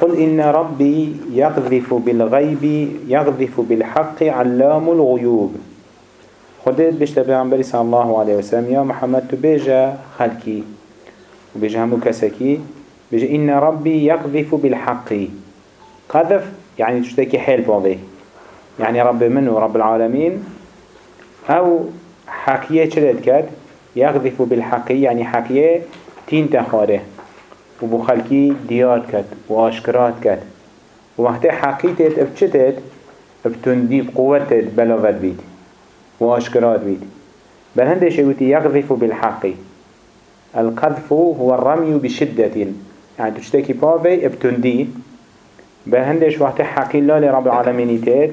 قل إن ربي يقذف بالغيب يقذف بالحق علام الغيوب. خدت بيشتا بيغنبري صلى الله عليه وسلم يا محمد تبيجا خلقي وبيجا همو كسكي بيجا إن ربي يقذف بالحق. قذف يعني تشتكي حيل بوضي. يعني رب منه رب العالمين. أو حكيه چلت كد يقذف بالحق يعني حكيه تين تخاره وبو خلقي ديار كد واشكرات كد ووقت حقيتت ابچتت ابتندي بقوتت بلاغت بيت واشكرات بيت بل هندش يقولي يقذف بالحق القذف هو الرمي بشدة. يعني تشتكي بابي ابتندي بل هندش وقت حقي الله لرب العالمين تيت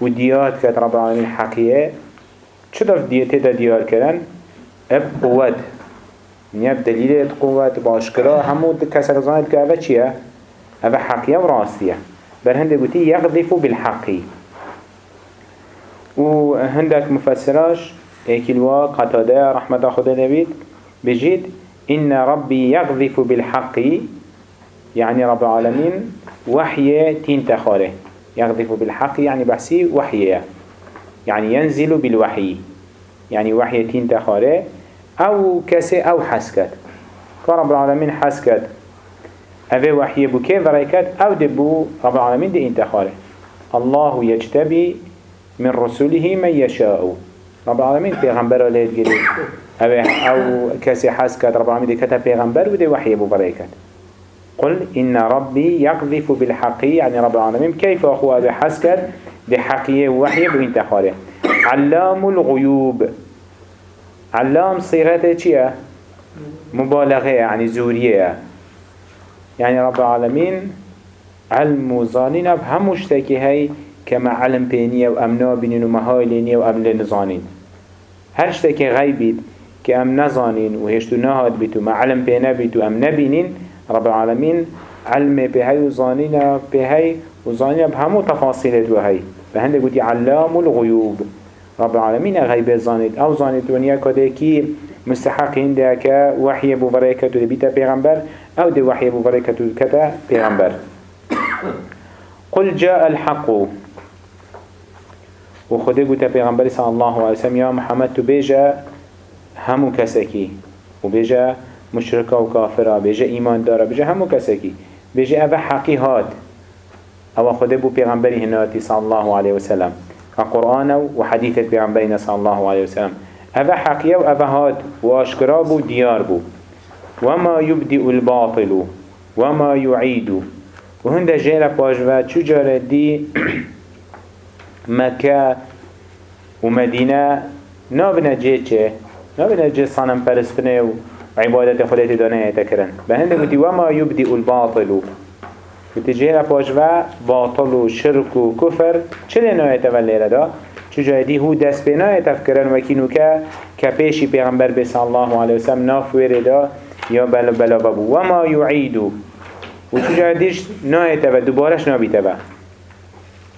وديات كد رب العالمين حقية ديته دا ديار كرن اب قوت يعني دليل قوت باشكرا همو كسر زاند که اوه چیه؟ اوه حقیه و راستیه بر هنده گوتی یقذفو بالحقی و هندك مفسراش ايكلوا قتاده رحمة خدا نبيد بجيد إن ربي يقذف بالحق. يعني رب العالمين وحي تين تخاره. يقذف بالحق يعني بحسي وحي يعني ينزل بالوحي يعني وحي تين تخاره. أو كسي أو حسكت كرب العالمين حسكت اوه وحي بو كيف ريكت أو دبو رب العالمين دي انتخاره الله يجتبي من رسوله من يشاء. رب العالمين پیغمبر لید گرید أو أو كسي حسكت رب العالمين دي كتب پیغمبر ودي وحي بو بريكت قل إن ربي يقذف بالحق يعني رب العالمين كيف أخوة بحسكت بحقية وحي بو انتخاره علام الغيوب. علام صيغته چيه؟ مبالغه يعني زوريه يعني رب العالمين علم وظانين بهم مشتكي هاي كما علم بينيه وامنا بينين ومهاي لينيه وامن نظانين هر شتكي غيبيت كأم نظانين وهشتو نهاد بيتو ما علم بينا بيتو أم نبينين رب العالمين علم بهاي وظانين بهاي وظانين بهمو تفاصيل وهاي فهند قلت علام الغيوب رب العالمين غيب زانيت أو زانيت ونيا كده مستحق هنده وحي ابو بركته لبيتا پیغمبر أو دي وحي ابو بركته كتا پیغمبر. قل جاء الحق. وخده قلت پیغمبر صلى الله عليه وسلم يا محمد تبيجا همو كسكي وبيجا مشركة وكافرة بيجا ايمان دارا بيجا همو كسكي بيجا اوه حقي هاد. أو خده بو پیغمبری هناتي صلى الله عليه وسلم. كقرآن وحديث بيغمبرنا صلى الله عليه وسلم. أفا حقيا وأفا هاد وأشكراب وديار بو وما يبدئ الباطل وما يعيد. وهند جيرا باجوا جارة دي مكة ومدينة نابنا جيتشه نابنا جيت صنم پرستنه وعبادت خليت دانه يتكرن بهند قلت وما يبدئ الباطل. وتجينا باجوا باطل و شرك و كفر چه نهاية ولیره دا؟ چجای دی هو دست به نهاية تفکرن وکینو که که پیشی پیغمبر بس الله علیه وسلم ناف ویره دا یا بلا بلا بابو وما يعيدو و چجای دیش نهاية و دوبارش نابیته با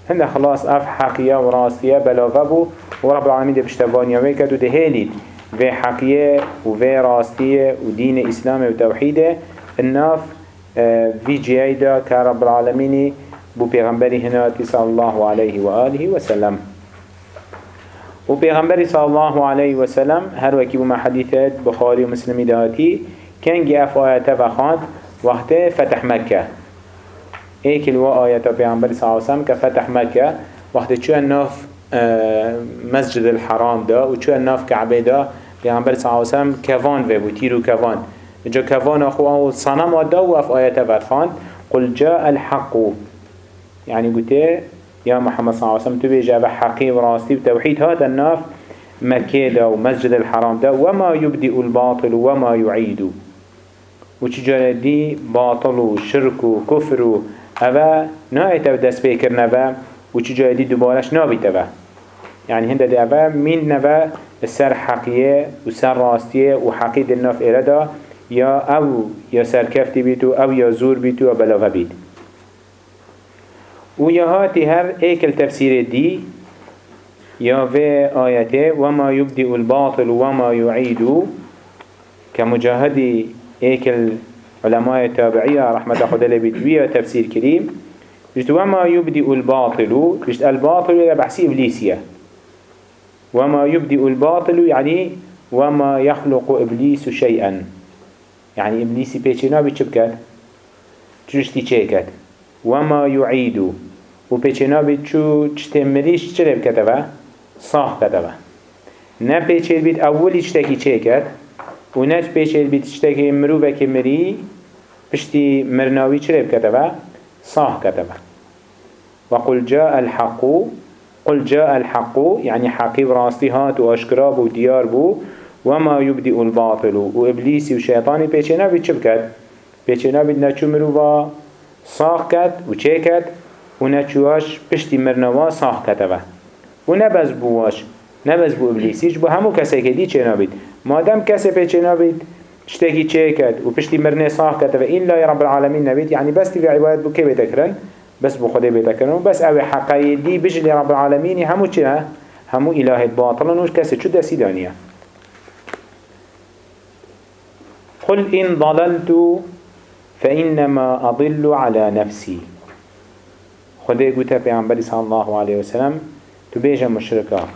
هنده خلاص اف حقیه و راستیه بلا بابو و رب العالمین ده پشتوانیا ویکد و ده هیلید و حقیه و و و اسلام و الناف في جي دا كرب العالمين بو پیغمبری هناتی صلى الله عليه وآله وسلم و پیغمبری صلى الله عليه وسلم هر وكي بما حديثات بخاري ومسلمي دهاتي كان جي اف آياته وخاند وقت فتح مكة ايك الوا آياته پیغمبری صلى الله عليه وسلم كفتح مكة وقت چو الناف مسجد الحرام دا و چو الناف كعبه دا پیغمبر صلى الله عليه وسلم كفان و بو تيرو كفان جا كفان أخوه صنم ودو في آيات فرخان قل جاء الحق. يعني قلت يا محمد صلى الله عليه وسلم تبي جاب حقي وراستي وتوحيد هذا الناف مكة دا ومسجد الحرام دا وما يبدئ الباطل وما يعيد وتجار دي باطل وشرك وكفر أبا نايت دست بيكر نبا وتجار دي دوبارش نابيت يعني هند دي أبا مين نبا السر حقية وسر راستية وحقيد الناف إرادة یا أو یا سرکفتی بیتو أو یا زور بیتو و بلاغه بیت. و یا هر ایکل تفسیر دی یا و آیته وما يبدئ الباطل وما يعيد كمجاهدي ایکل علماء تابعية رحمة خدا لبيتوية تفسير كريم بجد وما يبدئ الباطل بجد الباطل إلى بحسي إبليسية وما يبدئ الباطل يعني وما يخلق إبليس شيئا يعني إبليسي بيچنا بيچبكت چوشتي چيكت وما يعيد. وبيچنا بيچو چتمريش چرب كتبه؟ صاح كتبه. نه پیچید بید اولی چه و نه پیچید بید چتکی مروفه که مری پشتی مرناوی بکتبه صاح كتبه. وقل جاء الحق قل جاء الحق يعني حقي براستيهات واشكراب وديار بو وما يبدئ الباطل. وإبليسي وشيطاني بيچنا بيد شبكت بيچنا بيد نچو مروفا صاح كت؟ وچه مرنوا صاح كتبه ونبز بواش. نبز بو ابلیسیش بو همو کسی که دی چه نابید مادم کسی پی چه نابید اشتاكي چه کد و پشتی مرنه صاح کد و این لای رب العالمین نبید. یعنی بس تی عبادت بو که بیتکرن بس بو خدا بیتکرن بس أو حقایی دی بجلی رب العالمین همو چه؟ همو اله باطلن وش کسی چو دستی دانیه. قل إن ضللت فإنما أضل على نفسي. خده قلت پیغمبر صلى الله عليه وسلم تبيجا مشركا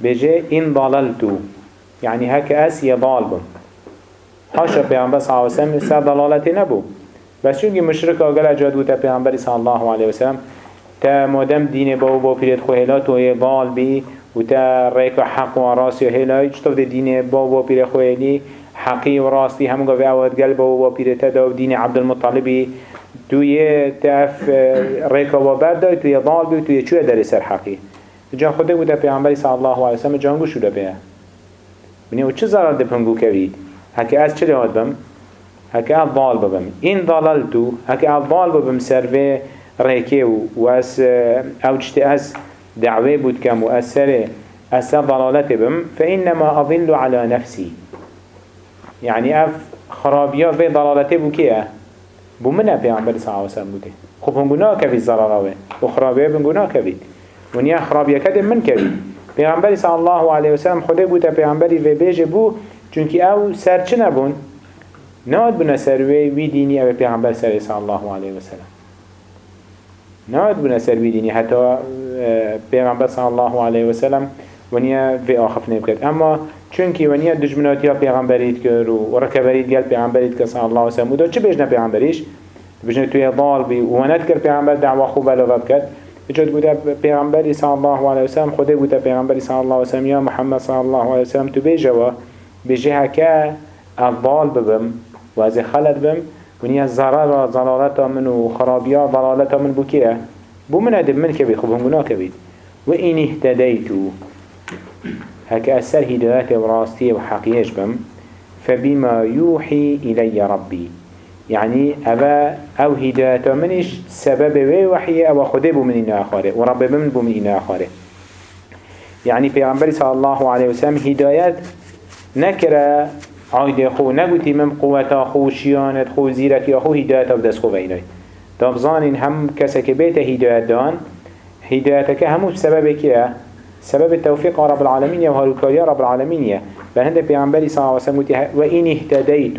بيجي إن ضللتو يعني هك أس يضال بن حاشا بيعنبر صلى الله عليه وسلم سا ضلالتي نبو. بس چونكي مشرك أقل أجاد بوتا بيعنبر صلى الله عليه وسلم تا مادم دين باو باو بيرد خو هلات و ضال بي و تا ريك حق و راسي هلا يجتف دي دين باو باو بيرد خو هلي حقي و راستي هم قوي أود قلب باو بيرد تدا و دين عبد المطلبي توی تف ریکا و بعد دای توی ضال بی توی چوی در سر حقی. جا خود بوده پیامبری صلی الله علیه و سلم جانگو شده به منی و چه ضرر ده پنگو کوید؟ هکی از چه لحاد بم؟ هکی از ضال ببم. این ضلالتو هکی از ضال ببم سر ریکه و از أو چته از دعوه بود کم و از سر از ضلالت بم. فإنما أضل على نفسي. يعني اف خرابيا في ضلالته بو كيه بو منه پیغمبر صلی الله علیه و سلم بوده خب هم گناه کوید ضرراوه و خرابیه بن گناه کوید ونیا خرابیه کده من کوید پیغمبر صلی الله علیه و سلم خوده بوده پیغمبری و بیجه بو چونکی او سر چه نبون؟ ناد بنا سروی وی دینی او پیغمبر سر صلی الله علیه و ناد بنا سروی دینی. حتی اه، پیغمبر صلی الله علیه و سلم ونیا في آخف نبكت أما چونكي ونیا دجمنات يا پیغمبريت كر و ركبريت قال پیغمبريت كر صلى الله وسلم ودا چه بيجنا پیغمبريش بيجنا توي ضال بي ونت كر پیغمبر دعوة خوبة لغا بكت بجد بودا پیغمبری صلى الله عليه وسلم خده بودا پیغمبری صلى الله وسلم يا محمد صلى الله عليه وسلم تو بيجوا بيجيها كا الضال ببم و از خلط بم. ونیا ضرر ضلالتا من و خرابیا ضلالتا من بو بو من ادب من كبير خب هم گناه كبير وإن اهتديتو هكا أسر هدايات وراستي وحقيش بم فبما يوحي إلي ربي. يعني أبا أو هدايات منش سبب وحي أو خده بو من إنا آخاره ورب من بو من إنا آخاره يعني پیغمبر صلى الله عليه وسلم هدايات نكرا عايد خو نگوتي من قوة خو شيانت خو زيرك خو هدايات بدس خو بيناي تبزانين هم كسك بيت هدايات دان هدايتك همو بسبب كيه سبب التوفيق رب العالمين وهالوكاليا رب العالمين. فهند بيعنبالي صلى الله عليه وسلم وإن اهتديت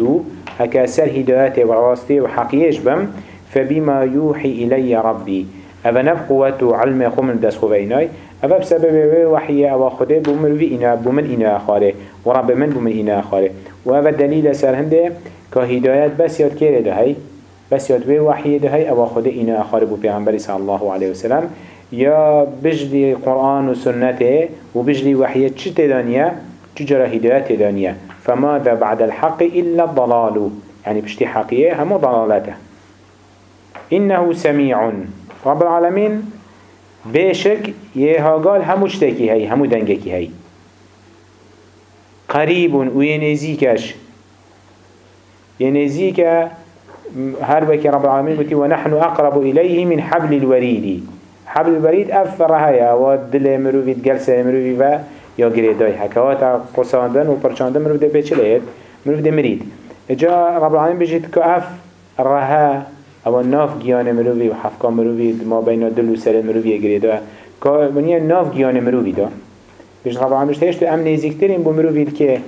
هكاسر هداياتي وراستي وحقيش بم فبما يوحي إلي ربي. أفا نبقوة علم خم دس خبيناي أفا بسبب وحي أو خده بمن في إنا بمن إنا أخاره. ورب من بمن إنا أخاره. وأفا الدليل سر هنده كهدايات بس ياد كيره ده هاي بس ياد وحي ده هاي أو خده إنا أخاره بو بيعنبالي صلى الله عليه وسلم. يا بجلي قرآن وسنته وبجلي وحيه چه تدانيا چجرا هداية تدانيا فماذا بعد الحق إلا الضلال؟ يعني بشتي حقية هم ضلالته. إنه سميع. رب العالمين بيشك يها قال همو اشتكي هاي همو دنگكي هاي. قريب وينزيكش ينزيك هر بك رب العالمين ونحن أقرب إليه من حبل الوريد. حبل البريد افرها يا و دل مروفي جلسه مروفي و یا گریدای حکوات قصاندن و پرچاندن مروف ده بچلید مروف ده مرید جا رب العالمین بجید أف رها أو ناف گیان مروفی و حفقا مروفی ما بین دل و سر مروفی گریدای که منیه ناف گیان مروفی دا. بجد رب العالمین بجید هشتو ام نزیکترین بو مروفی که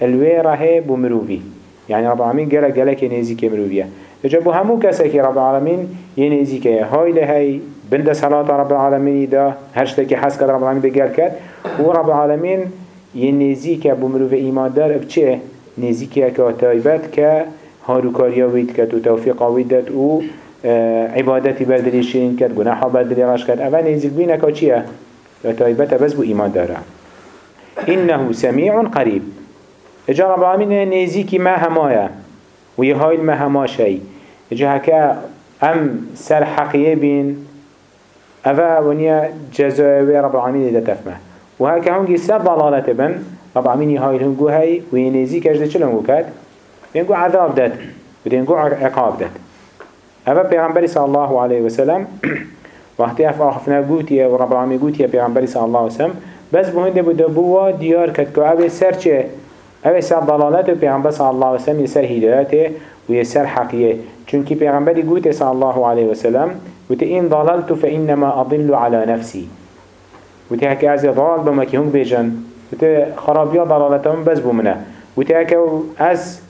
الوی رهه بو مروفی. يعني رب العالمين قال قالك نزيك مروفيا جابو همو كساكي رب العالمين ينزيك هاي لهي بند صلاة رب العالمين دا هشتكي حس رب العالمين بقال كد ورب العالمين ينزيك بمروف إيمان دار بچه نزيك كتايبت ك هاروكاريا ويد كد وتوفيق ويدت و عبادتي بردلي شين كد گناحا بردلي راش كد اول نزيك بينا كتشيه كتايبت بس بو إيمان داره إنه سميع قريب. اجا رب العالمين نزيك ما همايا ويهايل ما هما شيء اجا هكا ام سر حقية بين أفا ونيا جزاوي رب العالمين إذا تفمه. وهكا هنجي سر ضلالة بن رب العالمين يهايل هنجو هاي وينزيك اجده چل هنجو كاد ينجو عذاب داد ودينجو عقاب داد. أفا پیغمبر صلى الله عليه وسلم وقتی اف آخفنا گوتیه و رب العالمین گوتیه پیغمبری صلی الله علیه وسلم بس بهنده بوده بوا دیار کد که اوه سر چه؟ اوه سر ضلالت و پیغمبر صلی الله علیه وسلم یسر هدایته و یسر حقیه. چونکی پیغمبری گوته صلی الله علیه وسلم این ضللت فإنما أضل على نفسي. وته هكا از ضلال بما كي هم بيجن وته خرابيا ضلالتهم بس بمنا. وته هكا أز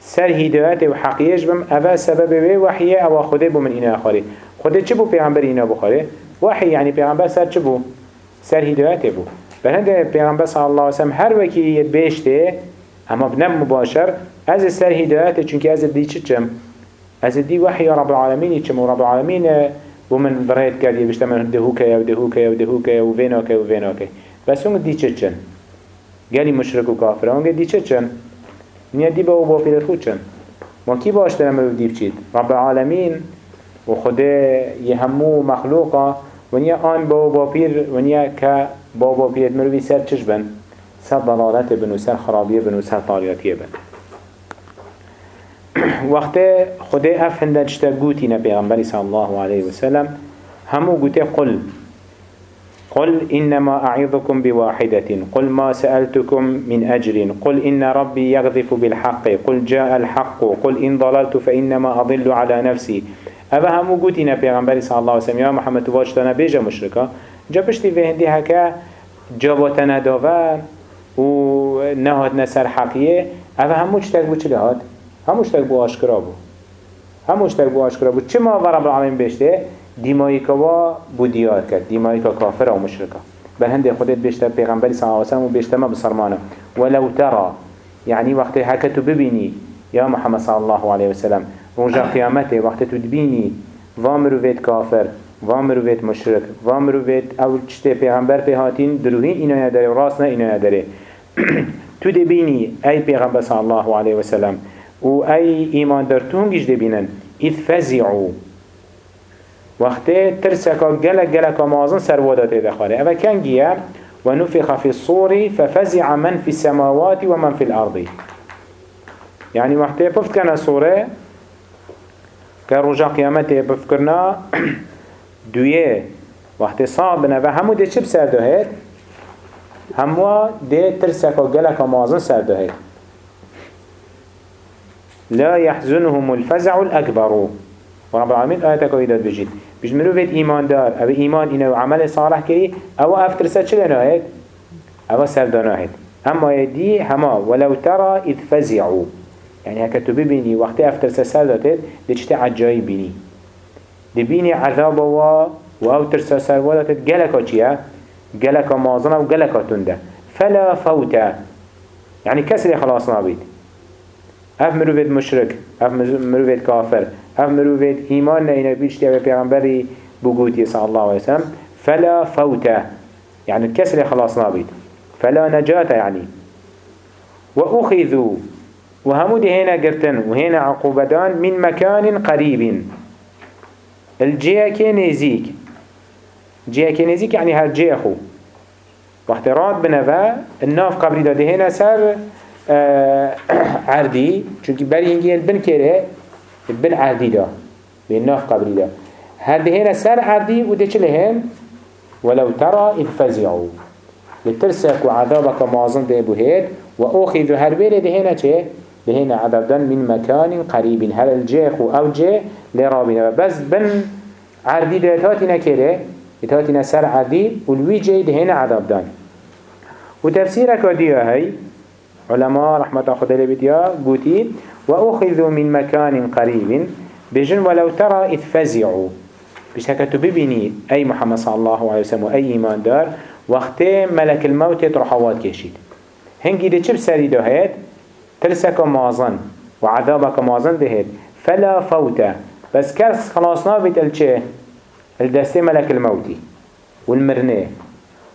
سر هدایت و حقیقش بم اول سبب به وحیه أو خوده بو من اینا خالی خوده چه بو پیغمبر اینا بخاره وحی یعنی پیغمبر سر چه سر هدایت بو. بلند پیغمبر صلی الله علیه وسلم هر وکی یه بیشته اما بنم مباشر أز سر هدایت چونکه أز دی چه چم؟ از دی وحی رب العالمین چم رب العالمین ومن بريت كالي بيشتمل دهوكا يا ودهوكا يا ودهوكا يا وفينوكا وفينوكا بس هم دي چچن قالي مشرك وكافر هم دي چچن نيا دي باو باو بيرت خوچن ما كي باشتنا ملو دي بچيت رب العالمين وخده يهمو مخلوقا ونيا آن باو باو بير ونيا كا باو باو بيرت ملو بي سر چش بن؟ سر ضلالت بن و سر خرابية بن و سر طارياتية بن. وقت خدا اف هنده چتا گوتی پیغمبری صلی الله علیه وسلم همو گوته قل. قل إنما أعظكم بواحدة. قل ما سألتكم من أجر. قل إن ربي يغذف بالحق. قل جاء الحق. قل إن ضللت فإنما أضل على نفسي. أبا همو قوتنا پیغمبر صلى الله عليه وسلم يا محمد تواجتنا بيجا مشركا جابشتي في هندي هكا جابتنا داوا و نهاد نسر حقية أبا همو چتاك بو چلي هاد همو چتاك بو آشكرا بو. همو چتاك بو آشكرا بو. چما ورب العالمين بيشته دیمایکا بو دیار کرد. دیمایکا کافر و مشرکا. بل هنده خودت بیشتر پیغمبری صلی اللہ و بیشتر ما بسرمانه. ولو ترى يعني وقت هكتو ببيني يا محمد صلى الله عليه وسلم رجع قيامته وقت تدبيني وامرو فيت كافر وامرو فيت مشرك وامرو فيت أو چته پیغمبر په هاتين دروهين اینا نداره و راست نه اینا نداره. تو دبيني اي پیغمبر صلى الله عليه وسلم و اي ایمان درتونگش دبينن اذ فزعوا وقتی ترسکا گلک گلک مازن سروادات دخاره اوه کنگیه ونفخ في الصور ففزع من في السماوات ومن في الأرض. يعني وقتی بفت كان صوره كرجا قيامته بفكرنا دويه وقتی صابنا و همو ده چه بسر همو ده ترسکا گلک مازن سر لا يحزنهم الفزع الأكبر. ورب العالمين آياتك ويداد بجيد بيش مروفيت إيمان دار؟ أو إيمان إنه عمل صالح كري أو أفترسات شلنا هيك أو سردنا هيك أما يدي هما ولو ترى إذ فزعوا. يعني هكا تبيني وقت أفترسات سردتت دي عجائي بيني دي بيني عذاب و و ترسا سردتت جلكا چيا جلكا مازنا و جلكا تنده. فلا فوتا يعني كسر خلاص نابيد اف مروفيت مشرك اف مروفيت كافر اف مروفيت ايمان نينا بيشتيا بيغمبري بقوتي صلى الله عليه وسلم فلا فوتا يعني الكسر خلاص نابيت فلا نجاة يعني وأخذوا وهمود هنا قرتن وهنا عقوبتان من مكان قريب الجيه كنزيك جيه كنزيك يعني هر جيه خو وقت راد بنفا الناف قبري داده هنا سر عردي چونكي بري هنگي البن كره البن عردي دا بين ناف قبري دا هذه هنا سر عردي وده چلهن ولو ترى إذ فزعوا لترسك وعذابك معظم ده بهيد وأخذ هربير ده هنا چه هنا عذاب دان من مكان قريب هل الجيخ أو جي لرابنا بس بن عردي ده تاتنا كره تاتنا سر عردي والوي جي هنا عذاب دان وتفسيرك وديه هاي علماء رحمة خدا لبديا قوتي وأخذوا من مكان قريب. بجن ولو ترى إذ فزعوا. بيش تبيني أي محمد صلى الله عليه وسلم أي إيمان دار وقت ملك الموت يترحوات كيشيد هنگي دي چب سري دهيد ترسك مازن وعذابك مازن دهيد فلا فوت. بس كرس خلاصنا بيت الچه الدستي ملك الموت والمرنه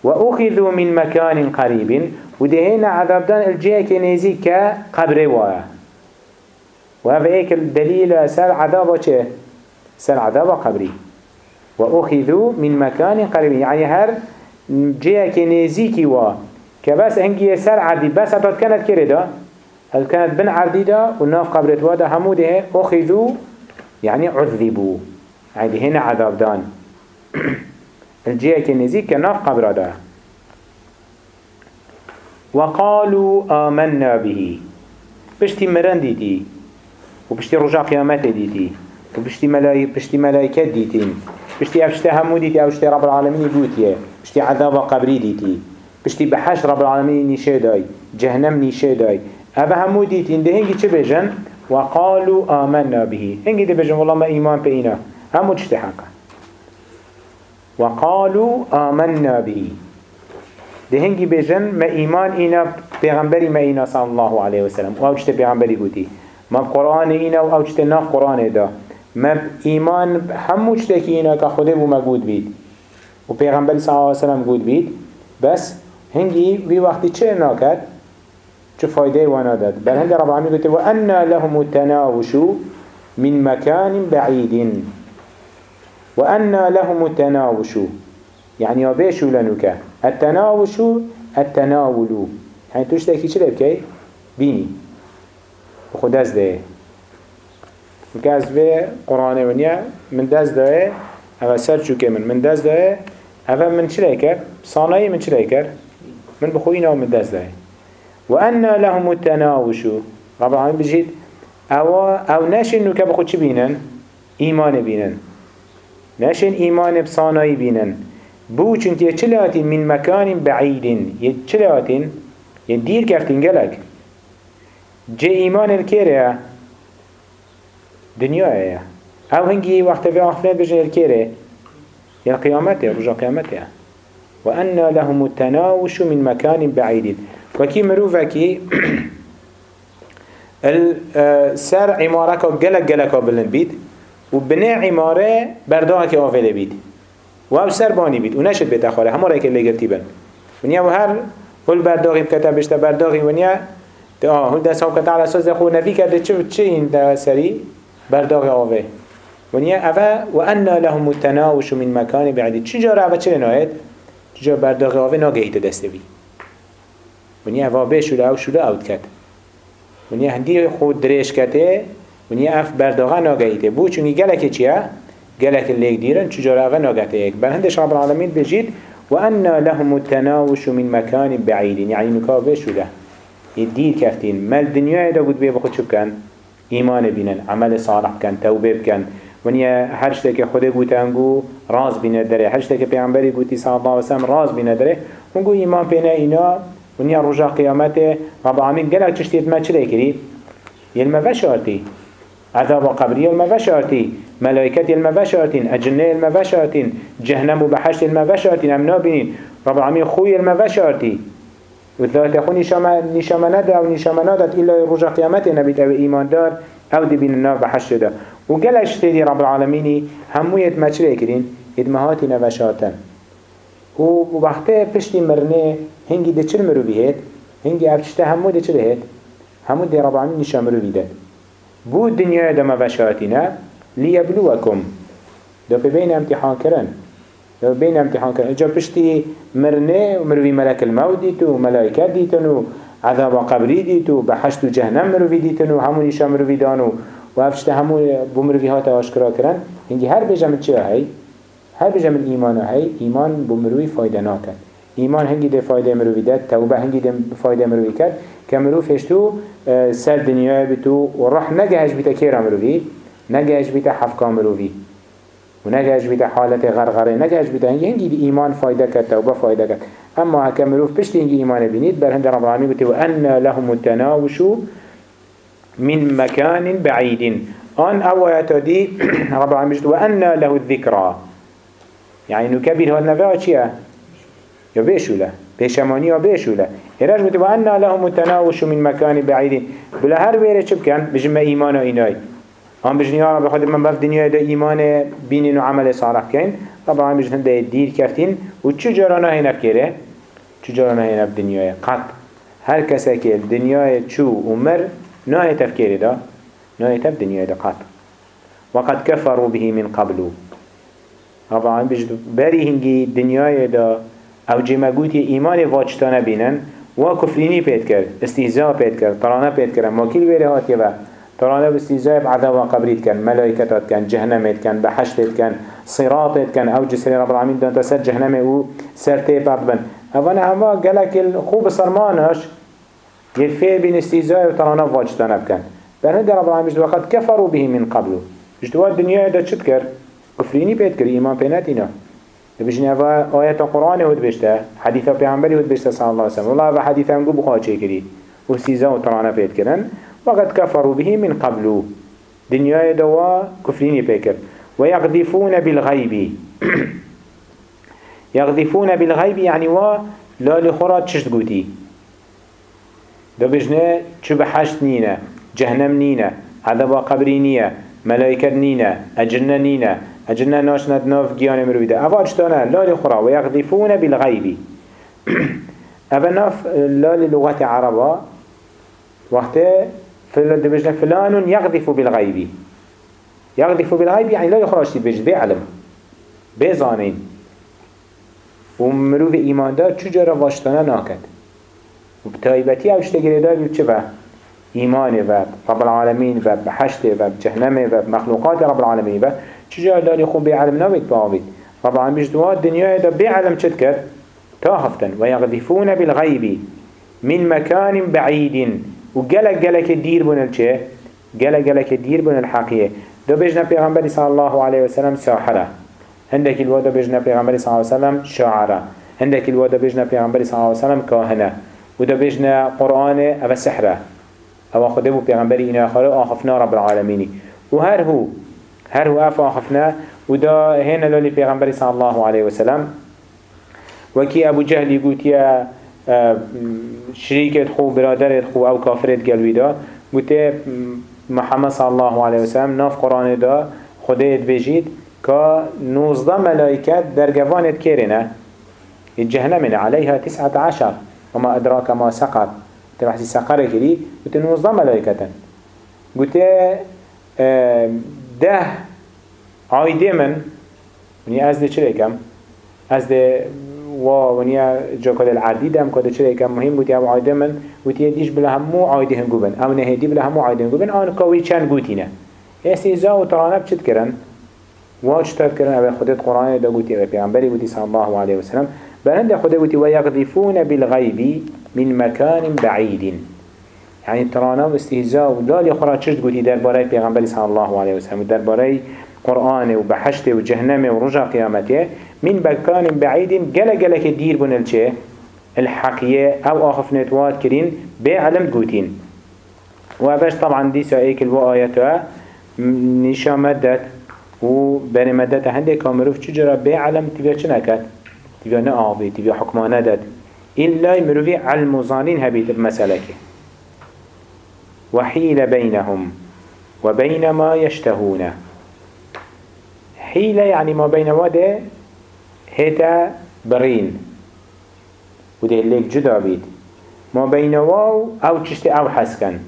وأخذوا من مكان قريب ودهينا عذاب دان الجيه كنيزي كقبر وايا. وهذا إيك الدليل سر عذاب چه؟ سر عذاب قبري. وأخذوا من مكان قريب. يعني هر جيه كنيزي كي وا. كبس هنگي سر عدي. بس هتات كانت كرده هل كانت بن عردي دا؟ وناف قبرت وادا همو ده أخذوا يعني عذبوا. يعني هنا عذاب دان الجيه كنيزي كناف قبر دا. وقالوا آمنا به. بشتي مرن ديتي وبشتي رجع قيامته ديتي وبشتي ملاي بشتي ملايكات ديتين بشتي أفشتي همو ديتي أفشتي رب العالمين بوتيه بشتي عذاب قبري ديتي بشتي بحش رب العالمين نيشه داي جهنم نيشه داي أبا همو ديتين ده هنگي چه بجن وقالوا آمنا به. هنگي ده بجن والله ما إيمان بإنا همو تشتي حقا وقالوا آمنا به. ده هنگی بجن ما ایمان اینا پیغمبری ما اینا صلی الله علیه وسلم و اوچت پیغمبری گوتی ما قرآن اینا و اوچت ناف قرآن دا. ما ایمان همو چتکی اینا که خوده بو مگود بید. و پیغمبری صلی الله علیه وسلم گود بید. بس هنگی وی وقتی چه ناکد؟ چه فایده وأنا داد. بل هند رب العالمین گوتی و أنا لهم التناوش من مكان بعيد وأنا لهم التناوش. يعني وبيشو لنك التناوش التناول. يعني توش تاكي چلي بكي بيني. وخد دست ده مكاز في قرآن ونيا من دست ده هذا سر شو كمن من دست ده هذا من چلي كر صانعي من چلي كر من بخوينا ومن دست ده وأنا لهم التناوش. رب العالمين بجيت أو أو ناشن نكا بخود چي بينن؟ إيمان بينن. ناشن إيمان بصانعي بينن. بو چونك يچلاتين من مكان بعيد يچلاتين يدير كفتين قلق جي إيمان الكيري دنيا إيه أو هنگي وقت في آخرين بجن الكيري يا قيامته رجا قيامته وأن لهم التناوش من مكان بعيد وكي مروفكي السر عمارك قلق قلق بلن بيت وبناء عماره برداك آفل بيت و او سر بانی بید. و نشد بیت اخواره همه رای که لگرتی بن ونیا و هر هل برداغی بکتا بشتا برداغی ونیا آه هل دست هم کتا على اساس خو نفی کرده چه چه این دا سری؟ برداغ آوه. ونیا اوه و انا لهم التناوش من مکان بعدی چجا اوه چه نهایت؟ چجا برداغ آوه ناگهیت دسته بی. ونیا اوه به شده او شده اوت کد ونیا هندی خود دریش کته ونیا اف برداغه ناگهیته بو چونی گلکه چیه؟ قالك اللي يديرن شجرة هيك بل هندش رب العالمين بجيد وأن لهم التناوش من مكان بعيد يعني نكابش وله يدير كفتين. ما الدنيا دا قد بيه بخد شو كان إيمان بينن عمل صالح كان توبة كان ونیا هر شته که خود گوتنگو راز بینه داره هر شته که پیامبری گوتی صلی الله علیه و راز بینه داره اونگو ایمان پینه اینا ونیا رجا قیامت رب العالمین گلک چشتیت ما کری؟ یلمه وشارتی عذاب قبری یلمه وشارتی ملائكة المبشرتين أجنة المبشرتين جهنم وبحشت المبشرتين أم نابنين رب العالمين خوي المبشرتي والذات يخون نشام ندى أو نشام ندت إلا رجع قيامته نبيت أو إيمان دار أو دي النار بحشت ده وقالش تدي رب العالمين همو يتمشري كرين إدمهاتي نبشرتن ووقته پشتی مرنه هنگی ده چل مرو بیهید هنگی افشته همو ده چل هید همو ده رب العالمين نشام مرو بیده. بود دنیا ده مبشرتینه ليبلوكم دو بين امتحان كرن دو بين امتحان كرن اجا بشتي مرنه ومروي ملك الموت ديتو وملائكات ديتنو عذاب قبري ديتو بحشت جهنم مروي ديتنو همو نشا مروي دانو وافشت همو بمروي هاتا اشكرا كرن هنجي هر بجم چه هاي هر بجم الايمان هاي ايمان بمروي فايدة ناكن ایمان هنگی ده فایده مروی داد توبه هنگی ده فایده مروی کرد که مرو فشتو سر دنیای بتو و رح نگهش بیتا کیرا مروی؟ نگهش بیتا حفکا مروی. و نگهش بیده حالت غرغره. نگهش بیده هنگی دی ایمان فایده کرد توبه فایده کرد. اما هکا مروف پشت هنگی ایمان بینید بر هند رب العالمین بوده و أنا لهم التناوشو من مكان بعيد آن أو آياتا دي رب العالمين و أنا له الذكرى يعني نكبر هاد نفع چيه يا بيشوله بيشماني يا بيشوله. إراج بوده و أنا لهم التناوش من مكان بعيد. بلا هر ويره چه بكن بجمع ايمان ايناي هم بجن يا رب خود من بف دنیا دا ایمان بینین و عمل صالح کن. رب العالمین بجن دا دیر کفتین. و چو جرانا هنه بکره چو جرانا هنه دنیای قط هر کسی که دنیای چو و مر نه تفکیری دا؟ نه تف دنیای دا قط وقد كفروا به من قبل. رب العالمین بجن بری هنگی دنیای دا أو جمعگوتی ایمان واجتانه بینن و کفرینی پید کرد استهزاء پید کرد طرانه پید کرد موکیل ویره هاتیه ترانا باستيزاء بعذاب قبريت كان ملائكتات كان جهنمت كان بحشتت كان صراطت كان أو جسر رب العالمين دون تسر جهنم أو سرتي بابن اوانا هما قالك الخوب صرمانش يفير بين استيزاء وترانا واجتنا بكن بل رب العالمين وقد كفروا به من قبل جدوا الدنيا دا چتكر كفريني بيت كر ايمان بيناتنا بجنه افا آيات القرآن هود بشته حديث پیغمبری هود بشته صلى الله عليه وسلم. والله افا حديث قو بخواه چه کری و سیزا و ترانا بيت کرن وقد كفروا به من قبل. دنيا دوا كفرين بكر ويقذفون بالغيب يقذفون بالغيب يعني وا لا لخرات ششت قوتي دو بجنه چو بحشت نينا جهنم نينا عذاب قبري نية ملائكة نينا أجنة نينا أجنة ناشنة ناف جيان مرويدة أفا اجتانا لا لخرا ويقذفون بالغيب أفا ناف لا للغة عربة وقت فلان فلان يغذف بالغيب يغذف بالغيب يعني لا يخرج بجد بعلم بزانين ومروف إيمان دار چجا را واشتانه ناكد وبتايبتي أو اشتگره دار بيو چه إيمان و رب العالمين و بحشت و بجهنم و مخلوقات رب العالمين و چجا دار يخون بعلم نابد باوید رب العالمين جدوات دنيا دا بعلم چد كر تاهفتن ويغذفون بالغيب من مكان بعيد و گلک گلک دیر بون چه؟ گلک گلک دیر بون الحقیه دو بجنا پیغمبری صلی الله علیه وسلم ساحره هندك الوضع بجنا پیغمبری صلی الله علیه وسلم شاعره. هندك الوضع بجنا پیغمبری صلی الله علیه وسلم کاهنه. و دو بجنا قرآن أو سحره. أو خده بو پیغمبری اینا خاله آخفنا رب العالمینی. و هر هو هر هو اف آخفنا دا هنا لولي پیغمبری صلی الله علیه وسلم. وكي أبو جهل يقول يا شريكت خو برادرت خو أو كافرت قلوي دا. قلت محمد صلى الله عليه وسلم ناف قرآن دا خدایت بجید که نوزده ملائكات در جوانت كيرنا الجهنم عليها تسعة عشر. وما أدراك ما سقر. تبحثي سقر كري قلت نوزده ملائكة قلت ده عايدة من يعني أزد چريكم أزد و ونیا جاکال العردی دم کده چرا یکم مهم بودی أو عایده من وتی دیش بلا همو عایده هنگو بن. أو نهدی بلا همو عایده هنگو بن. آن کاوی چند گوتینه استیزا و ترانب چت کرن؟ واج تاد کرن؟ أو خودت قرآن دا گوتی و پیغمبری گوتی صلی الله علیه وسلم. بلند خود گوتی و یقذفون بالغیب من مکان بعید. يعني ترانا و استهزاء و لا خورا چشت گوتی درباره پیغمبری صلی الله علیه وسلم درباره قرآن و بحشت و جهنم و رجا قيامته من بكان بعيد جل جل كدير بن الشيء الحقية أو آخف نتوات كرين بعلم قوتين وابش طبعا دي سائك الوآيات نشا مدت و بني مدت هنده كامروف چجرا بعلم تبا چنكت تبا نآبي تبا حكمانه داد. إلا مروفي علم ظانين هبيت بمسألك وحيل بينهم وبين ما يشتهون. حيلة يعني ما بين وده هتا برين. وده الليك جدا بيت. ما بين واو أو چشت أو حسكن.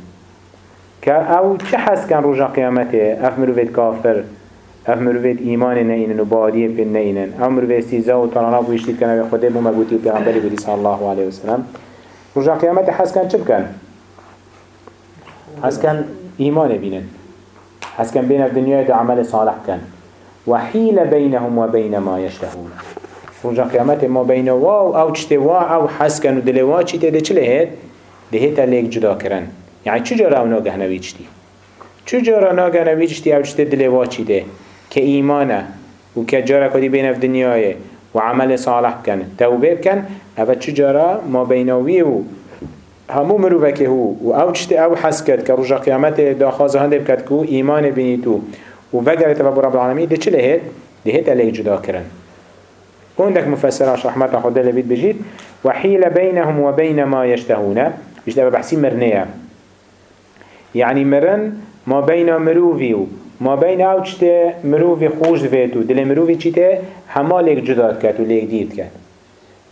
أو چه حسكن رجا قيامته؟ أف مروفيت كافر أف مروفيت إيمان نينن و باديه بين نينن أو مروفيت استيزا و طرانا بوشتيت كنا بخده بودي صلى الله عليه وسلم. رجا قيامته حسكن چه بكن؟ حسكن إيمان بينن. حسكن بين الدنيا ده عمل صالح كان وحيل بينهم وبين ما يشتهون. رجع قيامت ما بين واو أو چته وا أو حسكن و دلوا چی ده چله هد ده هتا لیک جدا کرن. يعني چجا أو ناگه نوی چتی چجا را ناگه نوی چتی أو چته دلوا چی ده؟ که ایمانه وكجارة كدي بين في دنياي وعمل صالح بكن توبه بكن أفا تجارة ما بينوي و همو مروفك هو و أو چشت أو حس کرد که رجا قیامت داخوازه هنده بکد کو ایمان بینی تو و وگر تبا رب العالمین ده چه؟ ده هید علیه جدا کرن عندك مفسراش رحمة خدا لبيت بجيت وحيل بينهم وبين ما يشتهون يشتهى بحسي مرنية يعني مرن ما بين مروفي ما بين أو چته مروفي خوش فيتو دل مروفي همه ليك جداد كات و ليك ديد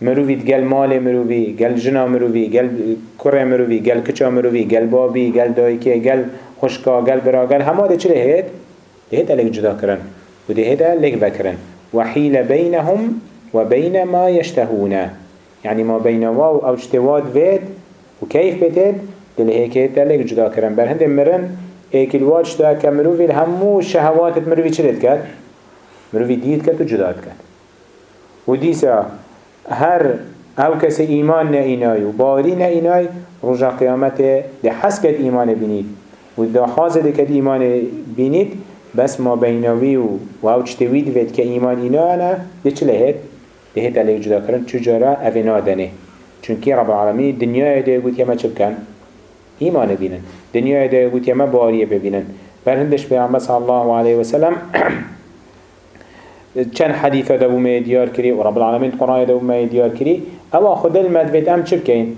مروفي گل مال مروفي گل جنا مروفي گل كره مروفي گل كچا مروفي گل بابي گل دايكي گل خشكا گل برا گل همه ده چله هيد ده هيد ليك جدا کرن و ده هيد ليك بكرن وحيل بينهم وبين ما يشتهون يعني ما بين واو أو اجتواد فيت وكيف بتد دل هيك تلك جدا كرن بر هند مرن هيك الواج تا كمروفي الهمو شهوات مروفي چلت كات مروفي ديت كات وجدا كات وديسا هر أو کس ایمان نه اینای و باوری نه اینای رجا قیامت ده حس کد ایمان بینید. و ده خواز ده کد ایمان بینید بس ما بینوی و و أو چتوید وید که ایمان اینا نه ده چله هید لهت عليك جدا كرن چجارا اوه نادنه. چونكي رب العالمين دنيا ده يقول يما چه بكن إيمان بينن دنيا ده يقول يما باريه ببينن برهندش بيعمل صلى الله عليه وسلم چند حديثة دو ما ديار كري ورب العالمين قرآن دو ما ديار كري أو خد المدفت ام چه بكين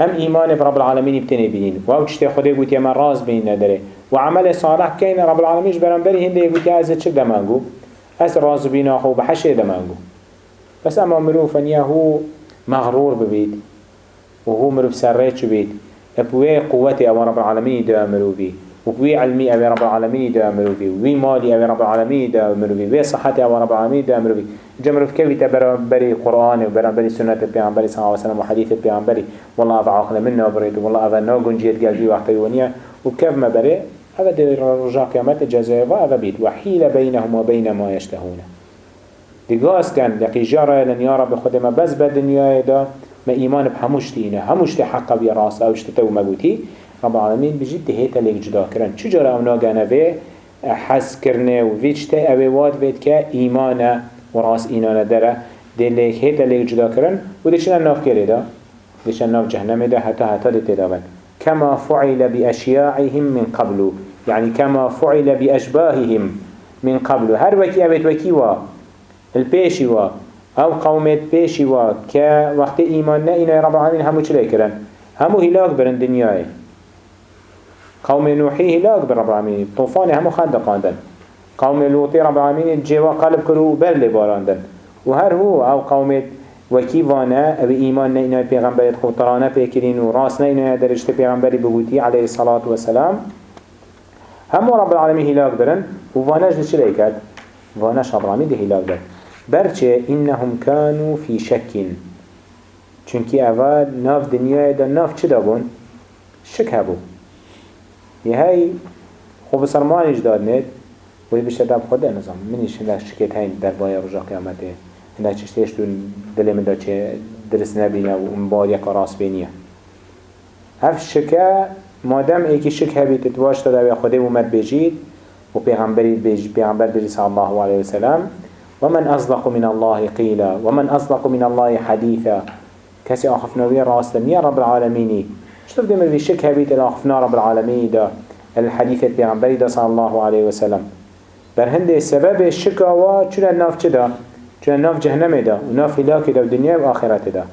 هم إيمان برب العالمين بتني بينين واو تشتي خده يقول يما راز بين ندره وعمل صالح كين رب العالمين برنبري هنده يا ازد چه دمانگو اس راز بينا خو بحشه دمانگو بس اما مروف انيا هو مغرور ببيت وهو مروف سريت بيت أبوي قوتي أو رب العالمين دا مروفي وبوي علمي أو رب العالمين دا مروفي وي مالي أو رب العالمين دا مروفي وي صحتي أو رب العالمين دا مروفي جمروف كيف تبرنبري قرآن وبرنبري سنة البيعنبري صلى الله عليه وسلم وحديث البيعنبري والله أفا عقل منا وبريد والله أفا ناقن جيت قلبي وقتي ونيا وكيف ما بري؟ هذا دي رجاء قيامات الجزائر وهذا بيت وحيل بينهم وبين ما يشتهون. دقاس كان لقي جارة لن يارا بخود ما بس بدنيا دا ما إيمان بهموش تينا هموش تحقق بي راس أو اشتتو مبوتي رب العالمين بجد تهيتا ليك جدا كرن چو جارة أو ناقانا في حس كرنه و ويجتا أو واد بيت كا إيمانا وراس إيمانا داره دي ليك هيتا ليك جدا كرن و دي شنا ناف كري دا؟ شنا ناف جهنم دا؟ حتى حتى دي تدابن كما فعل بأشياعهم من قبل. يعني كما فعل بأشباههم من قبل. هر وكي أبيت وكي وا البيشي وا أو قومت بيشي وا كا وقت ايمان نه اینا رب العالمين همو چلي کرن همو هلاك برن دنیای. قوم نوحي هلاك بر رب العالمين طوفان همو خند قاندن قوم لوطي رب العالمين جوا قلب كرو بر لباراندن وهر هو أو قومت وكي وأنا ابي ايمان نه اینا پیغمبرت خطرانه پیکرین و راس نه اینا درجت پیغمبری بگوتی عليه الصلاة والسلام همو رب العالمين هلاك برن و واناش دي کرد؟ واناش رب العالمين دي هلاك برن برچه انهم كانوا في شك چونکی اول ناف دنیای دا ناف چه دابون؟ شک هبو. یه خوب سرمانیش داد نید و بشه دب خود نظام منیش هنده شکت هین در بای رجا قیامته. هنده چشتیش تو دل من دا چه درس نبینه و انبار یک راس بینیه. هف شکه مادم ایکی شک هبید اتواش داده و خوده اومد بجید و پیغمبری بجید پیغمبر صلی الله علیه وسلم ومن أصدق من الله قيلا ومن أصدق من الله حديثا كسي أخفنا بي راستن يا رب العالمين شتف دي مروي شك هبيت الأخفنا رب العالمين دا الحديث البيغمبري دا صلى الله عليه وسلم. برهند سبب الشكا و چون الناف چدا چون الناف جهنم دا وناف هلاك دا ودنيا وآخرت دا.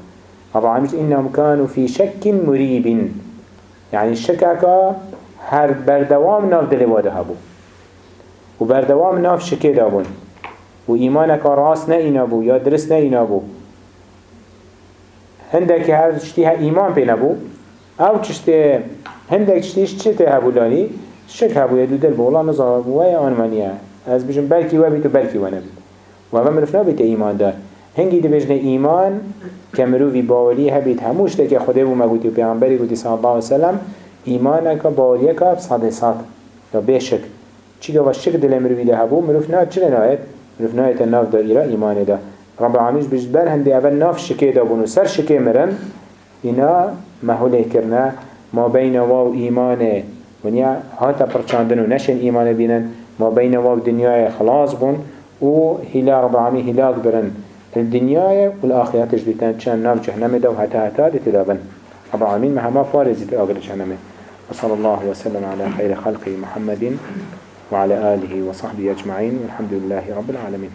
رب العالمين إنهم كانوا في شك مريب. يعني الشكاكا هر بردوام ناف دلواده هبو. وبردوام ناف شكي دابون و ایمانک راست نه اینا بو یا درست نه اینا بو. هندك هر چتی ها ایمان پی نبو او چشته هندک چشتیش چه ته هبولانی شک دو دودل بولا نظر بوای آنمانیه از بجن بلکی و بیتو بلکی و نبید و اما مرفنا بیت ایمان دار هنگی دو بجن ایمان که مروی باولی هبید هموشته که خوده بو مگوتی و پیغمبری گوتی صلی اللہ علیہ وسلم ایمان اکا باوری اکا بصد صد یا بشک چی که شک دل مروی ده هبو مرفنا چل ناید مرفنا ایت ناف دار ایرا ایمان دار رب العالمین بجبر هنده اول ناف شکه دابون بونو سر شکه مرن اینا مهوله کرنا ما بین واو ایمانه ونیا هاتا پرچاندن و نشن ایمان بینن ما بین واو دنیای خلاص بون و هلا رب العالمين هلاك برن الدنيا والآخرة تجديدان تشان نار جهنم دو هتا هتا لتدابن رب العالمين مهما فارزي تأغر جهنم وصلى الله وسلم على خير خلقه محمد وعلى آله وصحبه أجمعين والحمد لله رب العالمين